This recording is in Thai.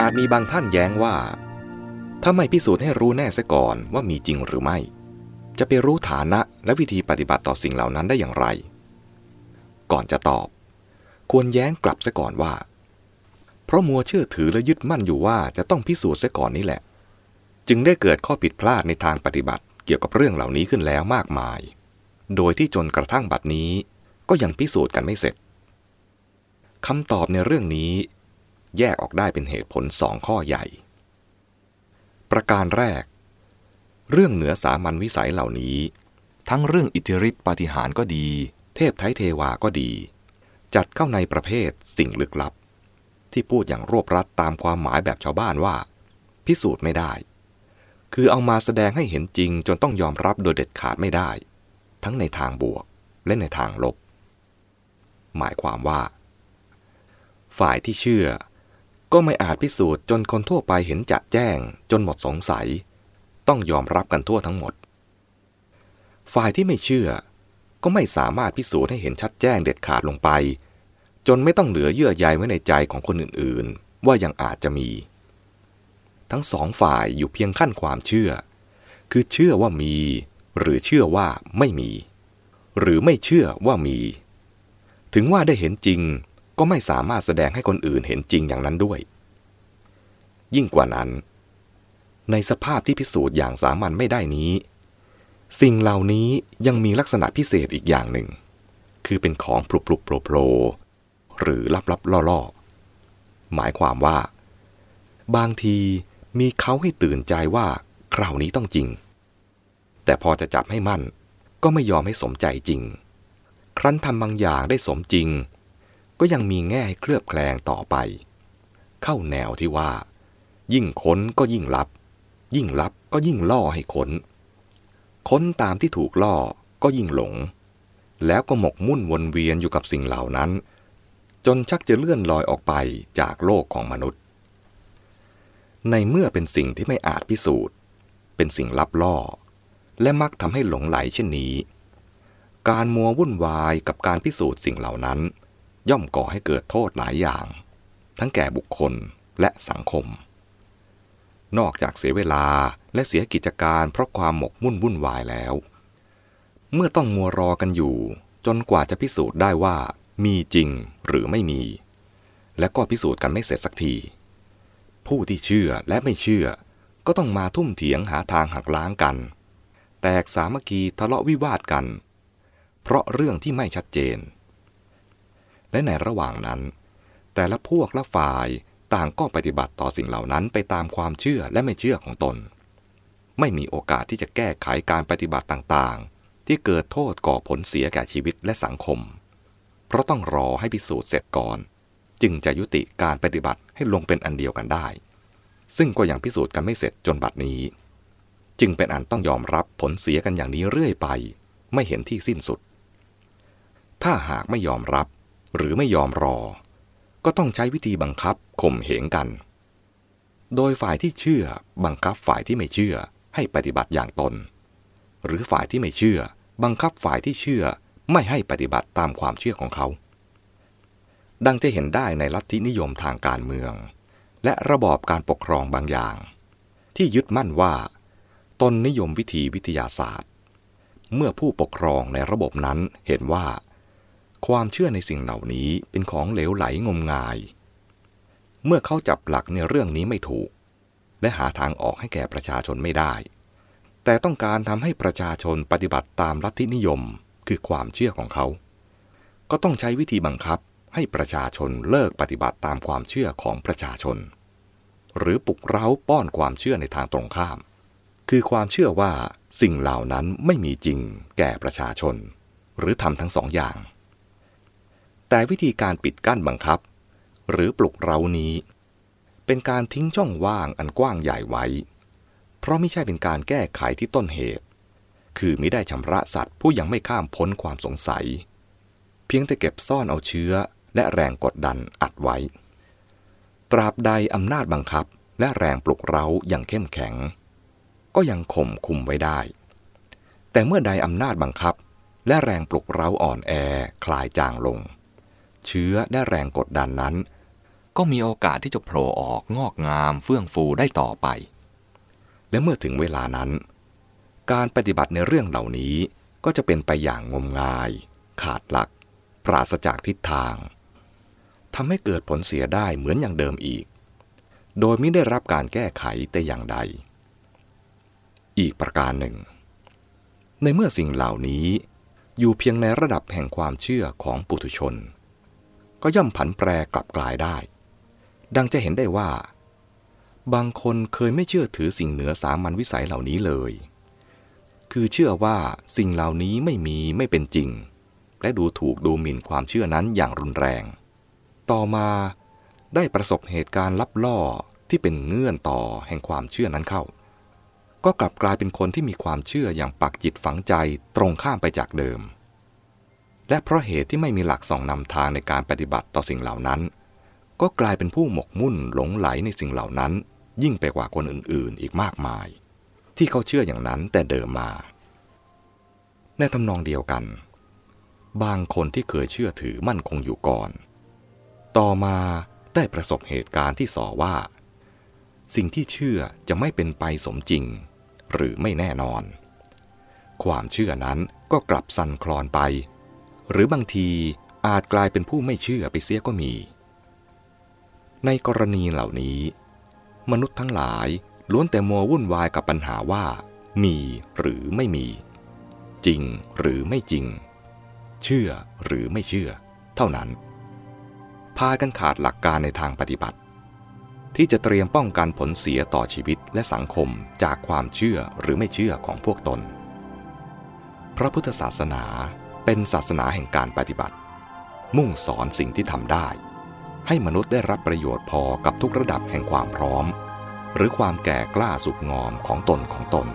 อาจมีบางท่านแย้งว่า ถ้าไม่พิสูจน์ให้รู้แน่ซะก่อนว่ามีจริงหรือไม่ จะไปรู้ฐานะและวิธีปฏิบัติต่อสิ่งเหล่านั้นได้อย่างไร ก่อนจะตอบ ควรแย้งกลับซะก่อนว่า เพราะมัวเชื่อถือและยึดมั่นอยู่ว่าจะต้องพิสูจน์ซะก่อนนี่แหละ จึงได้เกิดข้อผิดพลาดในทางปฏิบัติเกี่ยวกับเรื่องเหล่านี้ขึ้นแล้วมากมาย โดยที่จนกระทั่งบัดนี้ก็ยังพิสูจน์กันไม่เสร็จคำตอบในเรื่องนี้ แยกออกได้เป็นเหตุผลสองข้อใหญ่ ประการแรก เรื่องเหนือสามัญวิสัยเหล่านี้ ทั้งเรื่องอิทธิฤทธิปาฏิหาริย์ก็ดี เทพไทยเทวาก็ดี จัดเข้าในประเภทสิ่งลึกลับ ที่พูดอย่างรวบรัดตามความหมายแบบชาวบ้านว่า พิสูจน์ไม่ได้ คือเอามาแสดงให้เห็นจริงจนต้องยอมรับโดยเด็ดขาดไม่ได้ ทั้งในทางบวกและในทางลบ หมายความว่าฝ่ายที่เชื่อ ก็ไม่อาจพิสูจน์จนคนทั่วไปเห็นจะแจ้ง จนหมดสงสัย ต้องยอมรับกันทั่วทั้งหมด ฝ่ายที่ไม่เชื่อ ก็ไม่สามารถพิสูจน์ให้เห็นชัดแจ้งเด็ดขาดลงไป จนไม่ต้องเหลือเยื่อใยไว้ในใจของคนอื่นๆ ว่ายังอาจจะมี ทั้งสองฝ่ายอยู่เพียงขั้นความเชื่อ คือเชื่อว่ามี หรือเชื่อว่าไม่มี หรือไม่เชื่อว่ามี ถึงว่าได้เห็นจริง ก็ไม่สามารถแสดงให้คนอื่นเห็นจริงอย่างนั้นด้วย ยิ่งกว่านั้น ในสภาพที่พิสูจน์อย่างสามัญไม่ได้นี้ สิ่งเหล่านี้ยังมีลักษณะพิเศษอีกอย่างหนึ่ง คือเป็นของปลุกปลุกโผล่โผล่หรือลับลับล่อล่อหมายความว่า บางทีมีเขาให้ตื่นใจว่าคราวนี้ต้องจริง แต่พอจะจับให้มั่นก็ไม่ยอมให้สมใจจริง ครั้นทำบางอย่างได้สมจริง ก็ยังมีแง่ให้เคลือบแคลงต่อไป เข้าแนวที่ว่า ยิ่งค้นก็ยิ่งลับ ยิ่งลับก็ยิ่งล่อให้ค้น ค้นตามที่ถูกล่อก็ยิ่งหลง แล้วก็หมกมุ่นวนเวียนอยู่กับสิ่งเหล่านั้น จนชักจะเลื่อนลอยออกไปจากโลกของมนุษย์ ในเมื่อเป็นสิ่งที่ไม่อาจพิสูจน์ เป็นสิ่งลับล่อ และมักทำให้หลงไหลเช่นนี้ การมัววุ่นวายกับการพิสูจน์สิ่งเหล่านั้น ย่อมก่อให้เกิดโทษหลายอย่าง ทั้งแก่บุคคลและสังคม นอกจากเสียเวลาและเสียกิจการเพราะความหมกมุ่นวุ่นวายแล้ว เมื่อต้องมัวรอกันอยู่ จนกว่าจะพิสูจน์ได้ว่า มีจริงหรือไม่มี และก็พิสูจน์กันไม่เสร็จสักที ผู้ที่เชื่อและไม่เชื่อ ก็ต้องมาทุ่มเถียงหาทางหักล้างกัน แตกสามัคคีทะเลาะวิวาทกัน เพราะเรื่องที่ไม่ชัดเจน และในระหว่างนั้น แต่ละพวกละฝ่ายต่างก็ปฏิบัติต่อสิ่งเหล่านั้นไปตามความเชื่อและไม่เชื่อของตน ไม่มีโอกาสที่จะแก้ไขการปฏิบัติต่างๆ ที่เกิดโทษก่อผลเสียแก่ชีวิตและสังคม เพราะต้องรอให้พิสูจน์เสร็จก่อน จึงจะยุติการปฏิบัติให้ลงเป็นอันเดียวกันได้ ซึ่งก็ยังพิสูจน์กันไม่เสร็จจนบัดนี้ จึงเป็นอันต้องยอมรับผลเสียกันอย่างนี้เรื่อยไป ไม่เห็นที่สิ้นสุด ถ้าหากไม่ยอมรับ หรือไม่ยอมรอ ก็ต้องใช้วิธีบังคับข่มเหงกัน โดยฝ่ายที่เชื่อบังคับฝ่ายที่ไม่เชื่อให้ปฏิบัติอย่างตน หรือฝ่ายที่ไม่เชื่อ บังคับฝ่ายที่เชื่อไม่ให้ปฏิบัติตามความเชื่อของเขา ดังจะเห็นได้ในลัทธินิยมทางการเมือง และระบอบการปกครองบางอย่าง ที่ยึดมั่นว่า ตนนิยมวิธีวิทยาศาสตร์ เมื่อผู้ปกครองในระบบนั้นเห็นว่า ความเชื่อในสิ่งเหล่านี้เป็นของเหลวไหลงมงาย เมื่อเขาจับหลักในเรื่องนี้ไม่ถูก และหาทางออกให้แก่ประชาชนไม่ได้ แต่ต้องการทำให้ประชาชนปฏิบัติตามลัทธินิยมคือความเชื่อของเขา ก็ต้องใช้วิธีบังคับให้ประชาชนเลิกปฏิบัติตามความเชื่อของประชาชน หรือปลุกเร้าป้อนความเชื่อในทางตรงข้าม คือความเชื่อว่าสิ่งเหล่านั้นไม่มีจริงแก่ประชาชน หรือทำทั้งสองอย่าง แต่วิธีการปิดกั้นบังคับ หรือปลุกเร้านี้ เป็นการทิ้งช่องว่างอันกว้างใหญ่ไว้ เพราะไม่ใช่เป็นการแก้ไขที่ต้นเหตุ คือไม่ได้ชำระสัตว์ผู้ยังไม่ข้ามพ้นความสงสัย เพียงแต่เก็บซ่อนเอาเชื้อและแรงกดดันอัดไว้ ตราบใดอำนาจบังคับและแรงปลุกเร้าอย่างเข้มแข็ง ก็ยังข่มคุมไว้ได้ แต่เมื่อใดอำนาจบังคับ และแรงปลุกเร้าอ่อนแอคลายจางลง เชื้อและแรงกดดันนั้นก็ก็มีโอกาสที่จะโผล่ออกงอกงามเฟื่องฟูได้ต่อไป และเมื่อถึงเวลานั้น การปฏิบัติในเรื่องเหล่านี้ก็จะเป็นไปอย่างงมงาย ขาดหลัก ปราศจากทิศทางทำให้เกิดผลเสียได้เหมือนอย่างเดิมอีก โดยไม่ได้รับการแก้ไขแต่อย่างใด อีกประการหนึ่ง ในเมื่อสิ่งเหล่านี้อยู่เพียงในระดับแห่งความเชื่อของปุถุชน ก็ย่อมผันแปรกลับกลายได้ ดังจะเห็นได้ว่า บางคนเคยไม่เชื่อถือสิ่งเหนือสามัญวิสัยเหล่านี้เลย คือเชื่อว่าสิ่งเหล่านี้ไม่มีไม่เป็นจริง และดูถูกดูหมิ่นความเชื่อนั้นอย่างรุนแรง ต่อมาได้ประสบเหตุการณ์ลับล่อที่เป็นเงื่อนต่อแห่งความเชื่อนั้นเข้า ก็กลับกลายเป็นคนที่มีความเชื่ออย่างปักจิตฝังใจตรงข้ามไปจากเดิม และเพราะเหตุที่ไม่มีหลักส่องนำทางในการปฏิบัติต่อสิ่งเหล่านั้น ก็กลายเป็นผู้หมกมุ่นหลงไหลในสิ่งเหล่านั้น ยิ่งไปกว่าคนอื่นๆ อีกมากมาย ที่เขาเชื่ออย่างนั้นแต่เดิมมา ในทำนองเดียวกัน บางคนที่เคยเชื่อถือมั่นคงอยู่ก่อน ต่อมาได้ประสบเหตุการณ์ที่สอว่า สิ่งที่เชื่อจะไม่เป็นไปสมจริง หรือไม่แน่นอน ความเชื่อนั้นก็กลับสั่นคลอนไป หรือบางทีอาจกลายเป็นผู้ไม่เชื่อไปเสียก็มี ในกรณีเหล่านี้ มนุษย์ทั้งหลายล้วนแต่มัววุ่นวายกับปัญหาว่า มีหรือไม่มี จริงหรือไม่จริง เชื่อหรือไม่เชื่อ เท่านั้น พากันขาดหลักการในทางปฏิบัติ ที่จะเตรียมป้องกันผลเสียต่อชีวิตและสังคมจากความเชื่อหรือไม่เชื่อของพวกตน พระพุทธศาสนา เป็นศาสนาแห่งการปฏิบัติ มุ่งสอนสิ่งที่ทำได้ ให้มนุษย์ได้รับประโยชน์พอกับทุกระดับแห่งความพร้อม หรือความแก่กล้าสุขงอมของตนของตน